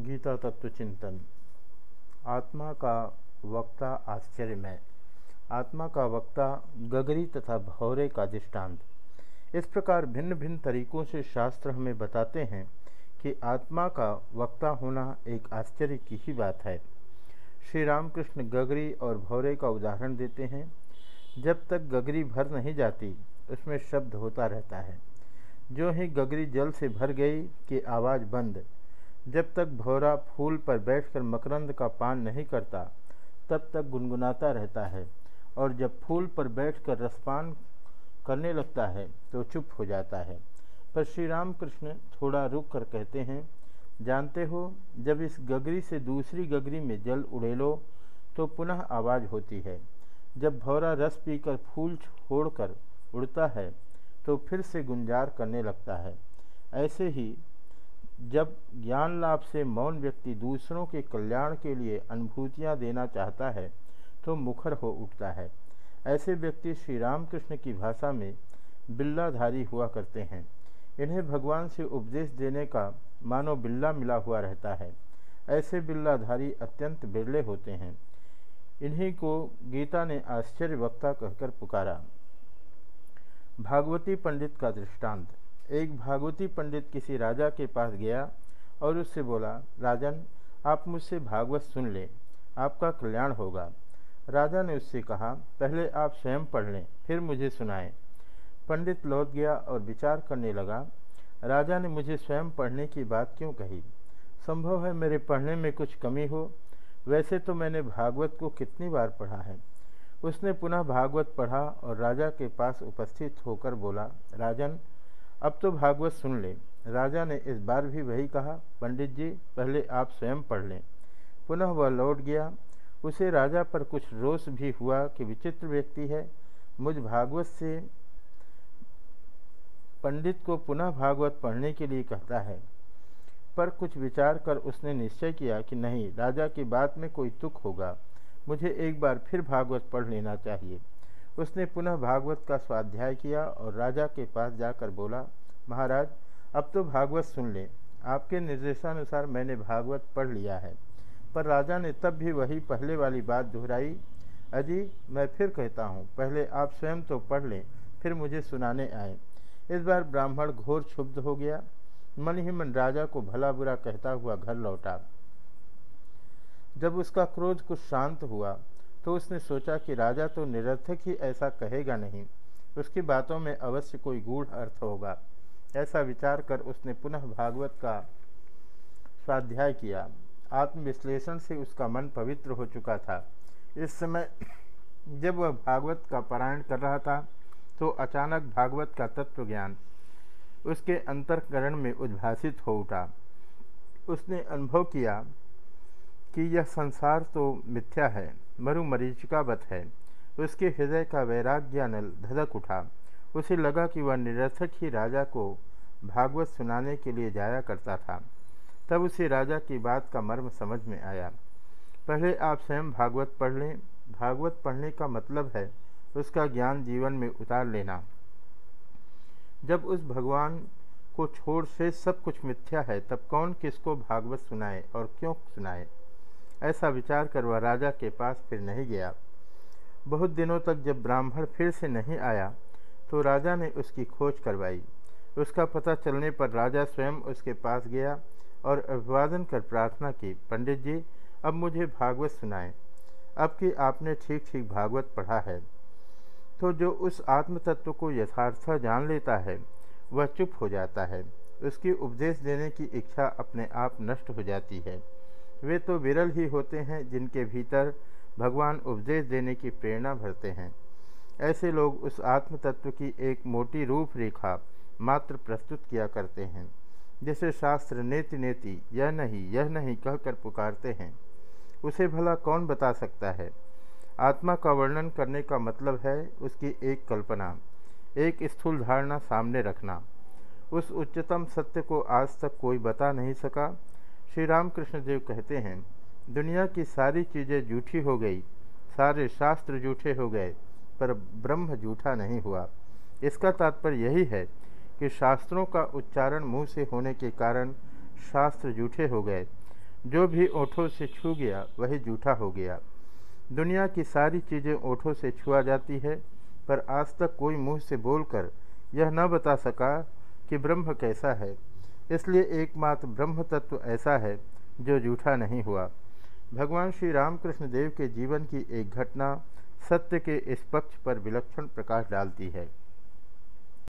गीता तत्व चिंतन आत्मा का वक्ता आश्चर्यमय। आत्मा का वक्ता गगरी तथा भौरे का दृष्टांत। इस प्रकार भिन्न भिन्न तरीकों से शास्त्र हमें बताते हैं कि आत्मा का वक्ता होना एक आश्चर्य की ही बात है। श्री रामकृष्ण गगरी और भौरे का उदाहरण देते हैं। जब तक गगरी भर नहीं जाती, उसमें शब्द होता रहता है। जो ही गगरी जल से भर गई कि आवाज़ बंद जब तक भौरा फूल पर बैठकर मकरंद का पान नहीं करता, तब तक गुनगुनाता रहता है और जब फूल पर बैठकर रसपान करने लगता है तो चुप हो जाता है। पर श्री राम कृष्ण थोड़ा रुक कर कहते हैं, जानते हो, जब इस गगरी से दूसरी गगरी में जल उड़ेलो तो पुनः आवाज़ होती है। जब भौरा रस पीकर फूल छोड़कर उड़ता है तो फिर से गुंजार करने लगता है। ऐसे ही जब ज्ञान लाभ से मौन व्यक्ति दूसरों के कल्याण के लिए अनुभूतियाँ देना चाहता है तो मुखर हो उठता है। ऐसे व्यक्ति श्री रामकृष्ण की भाषा में बिल्लाधारी हुआ करते हैं। इन्हें भगवान से उपदेश देने का मानो बिल्ला मिला हुआ रहता है। ऐसे बिल्लाधारी अत्यंत बिरले होते हैं। इन्हीं को गीता ने आश्चर्य वक्ता कहकर पुकारा। भागवती पंडित का दृष्टांत। एक भागवती पंडित किसी राजा के पास गया और उससे बोला, राजन, आप मुझसे भागवत सुन लें, आपका कल्याण होगा। राजा ने उससे कहा, पहले आप स्वयं पढ़ लें, फिर मुझे सुनाएँ। पंडित लौट गया और विचार करने लगा, राजा ने मुझे स्वयं पढ़ने की बात क्यों कही? संभव है मेरे पढ़ने में कुछ कमी हो। वैसे तो मैंने भागवत को कितनी बार पढ़ा है? उसने पुनः भागवत पढ़ा और राजा के पास उपस्थित होकर बोला, राजन अब तो भागवत सुन लें। राजा ने इस बार भी वही कहा, पंडित जी, पहले आप स्वयं पढ़ लें। पुनः वह लौट गया। उसे राजा पर कुछ रोष भी हुआ कि विचित्र व्यक्ति है। मुझ भागवत से पंडित को पुनः भागवत पढ़ने के लिए कहता है। पर कुछ विचार कर उसने निश्चय किया कि नहीं, राजा की बात में कोई तुक होगा। मुझे एक बार फिर भागवत पढ़ लेना चाहिए। उसने पुनः भागवत का स्वाध्याय किया और राजा के पास जाकर बोला, महाराज, अब तो भागवत सुन लें। आपके निर्देशानुसार मैंने भागवत पढ़ लिया है। पर राजा ने तब भी वही पहले वाली बात दोहराई, अजी, मैं फिर कहता हूँ, पहले आप स्वयं तो पढ़ लें, फिर मुझे सुनाने आए। इस बार ब्राह्मण घोर क्षुब्ध हो गया। मन ही मन राजा को भला बुरा कहता हुआ घर लौटा। जब उसका क्रोध कुछ शांत हुआ तो उसने सोचा कि राजा तो निरर्थक ही ऐसा कहेगा नहीं। उसकी बातों में अवश्य कोई गूढ़ अर्थ होगा। ऐसा विचार कर उसने पुनः भागवत का स्वाध्याय किया। आत्मविश्लेषण से उसका मन पवित्र हो चुका था। इस समय जब वह भागवत का पारायण कर रहा था तो अचानक भागवत का तत्व ज्ञान उसके अंतरकरण में उद्भासित हो उठा। उसने अनुभव किया कि यह संसार तो मिथ्या है। मरु मरीचिकावत है। उसके हृदय का वैराग्यानल धधक उठा। उसे लगा कि वह निरर्थक ही राजा को भागवत सुनाने के लिए जाया करता था। तब उसे राजा की बात का मर्म समझ में आया। पहले आप स्वयं भागवत पढ़ लें। भागवत पढ़ने का मतलब है उसका ज्ञान जीवन में उतार लेना। जब उस भगवान को छोड़ से सब कुछ मिथ्या है, तब कौन किसको भागवत सुनाए और क्यों सुनाए? ऐसा विचार कर वह राजा के पास फिर नहीं गया। बहुत दिनों तक जब ब्राह्मण फिर से नहीं आया तो राजा ने उसकी खोज करवाई। उसका पता चलने पर राजा स्वयं उसके पास गया और अभिवादन कर प्रार्थना की, पंडित जी, अब मुझे भागवत सुनाएँ। अब कि आपने ठीक ठीक भागवत पढ़ा है। तो जो उस आत्म तत्व को यथार्थ जान लेता है, वह चुप हो जाता है। उसकी उपदेश देने की इच्छा अपने आप नष्ट हो जाती है। वे तो विरल ही होते हैं जिनके भीतर भगवान उपदेश देने की प्रेरणा भरते हैं। ऐसे लोग उस आत्म तत्व की एक मोटी रूपरेखा मात्र प्रस्तुत किया करते हैं, जिसे शास्त्र नेति नेति, यह नहीं यह नहीं कहकर पुकारते हैं। उसे भला कौन बता सकता है? आत्मा का वर्णन करने का मतलब है उसकी एक कल्पना, एक स्थूल धारणा सामने रखना। उस उच्चतम सत्य को आज तक कोई बता नहीं सका श्री रामकृष्ण देव कहते हैं, दुनिया की सारी चीज़ें झूठी हो गई, सारे शास्त्र झूठे हो गए, पर ब्रह्म झूठा नहीं हुआ। इसका तात्पर्य यही है कि शास्त्रों का उच्चारण मुँह से होने के कारण शास्त्र झूठे हो गए। जो भी ओठों से छू गया, वही जूठा हो गया। दुनिया की सारी चीज़ें ओठों से छुआ जाती है, पर आज तक कोई मुँह से बोलकर यह न बता सका कि ब्रह्म कैसा है। इसलिए एकमात्र ब्रह्म तत्व ऐसा है जो जूठा नहीं हुआ। भगवान श्री रामकृष्ण देव के जीवन की एक घटना सत्य के इस पक्ष पर विलक्षण प्रकाश डालती है।